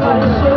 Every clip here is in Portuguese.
Vamos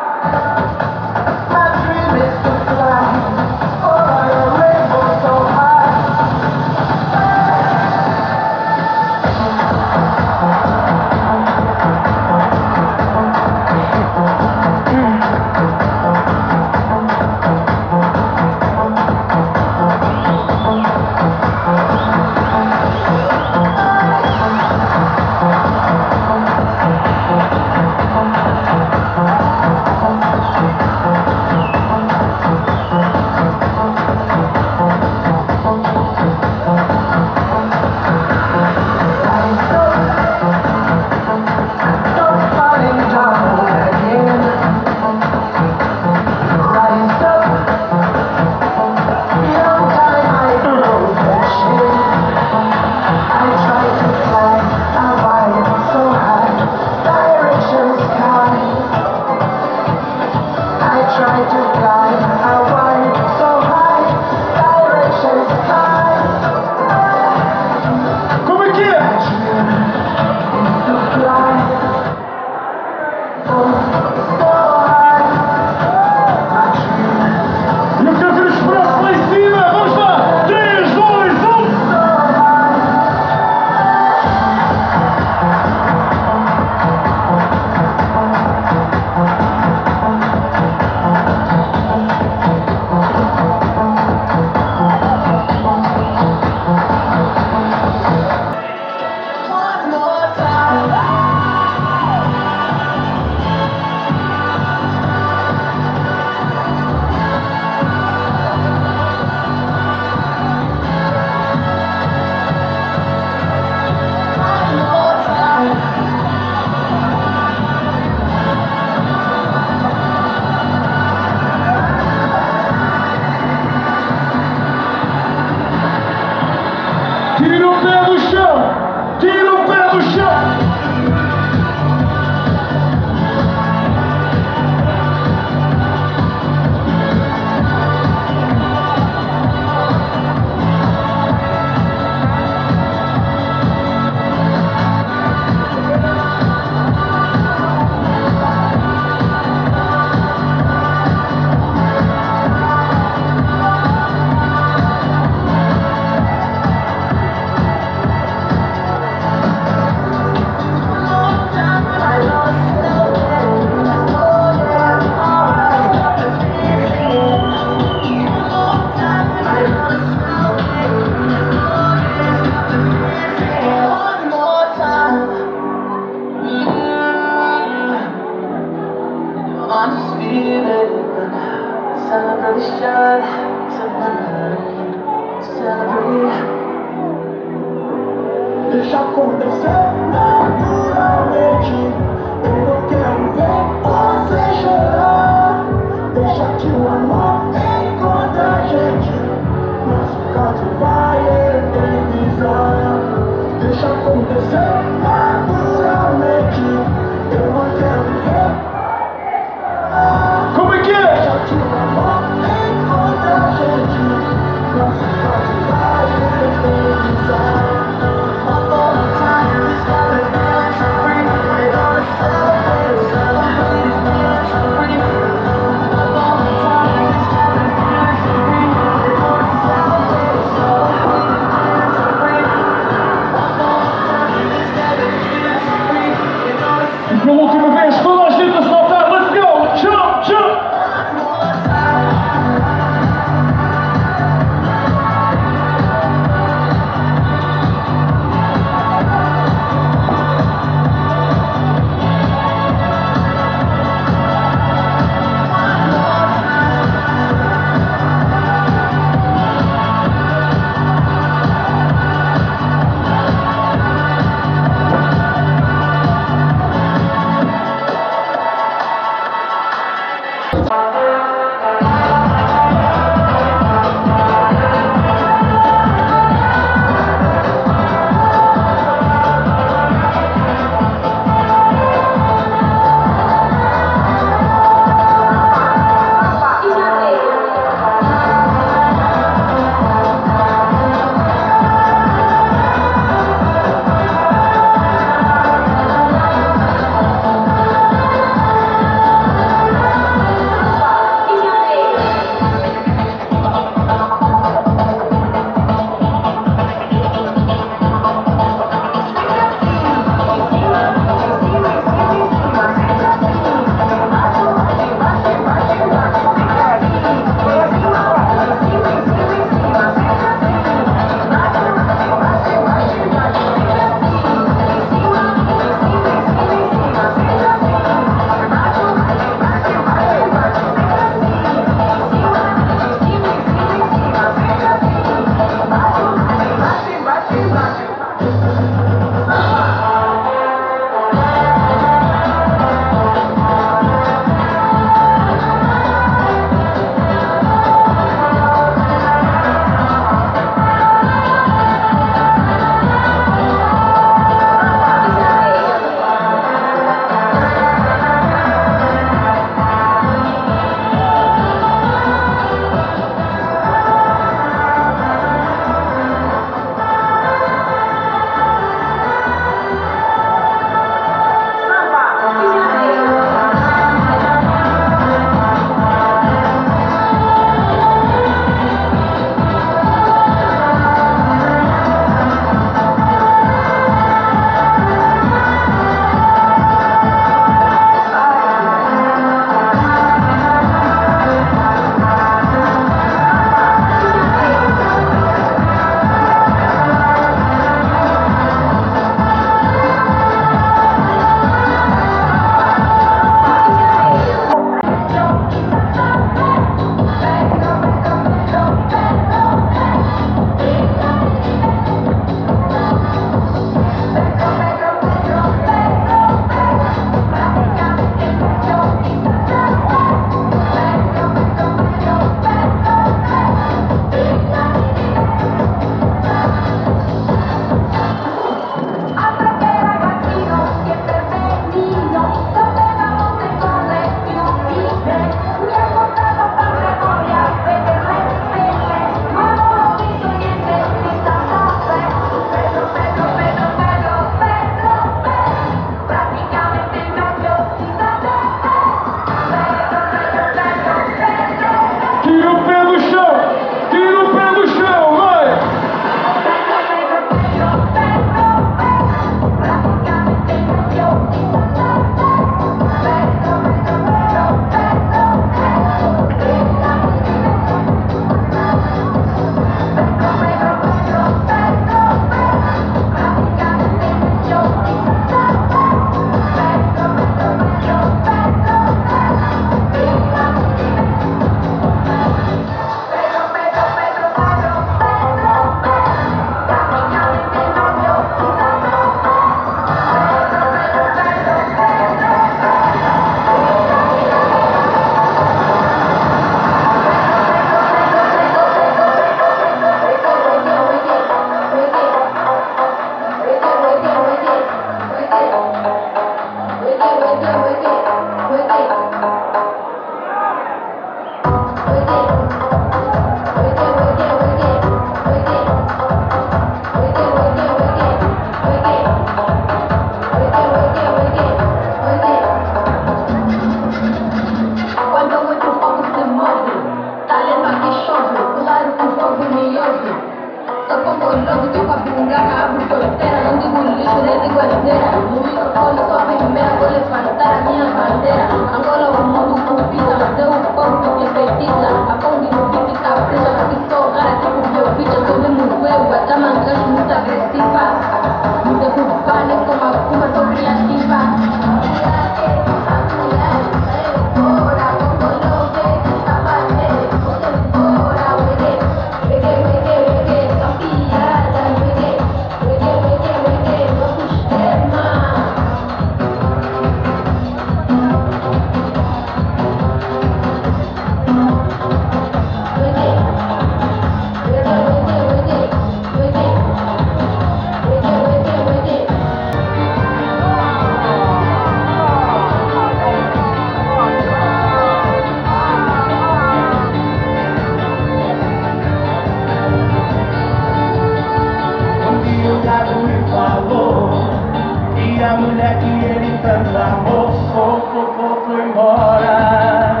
mulher que ele tanto amou Solto, pouco embora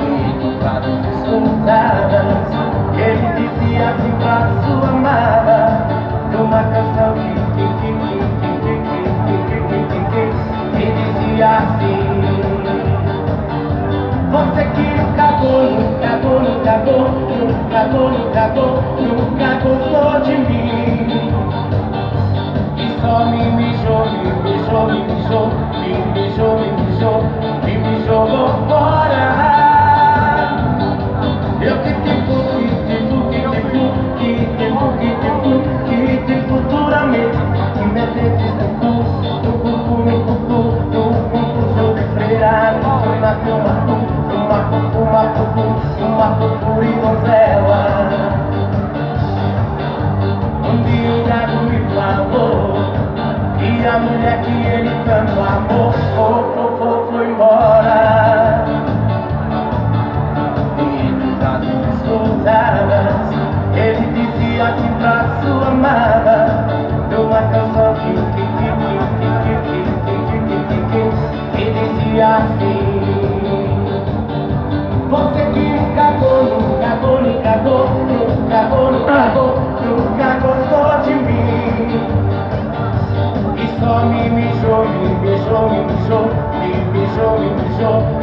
E com frases escutadas Ele dizia assim pra sua amada Numa canção que E dizia assim Você que nunca cagou, nunca cagou, nunca cagou Nunca cagou, nunca gostou de mim mijou, me mijou, me mijou, me mijou, me mijou, vambora. Eu que te fui, que te fui, que te fui, que te fui, que te fui, que te fui duramente, que me cu, no cu, no cu, no cu, no cu, no freira, tu nasceu uma cu, uma cu, uma cu, uma cu, e donzela. Um dia um gato me falou, vi a mulher que ele tanto amou. Oh, show, make me show, make me show.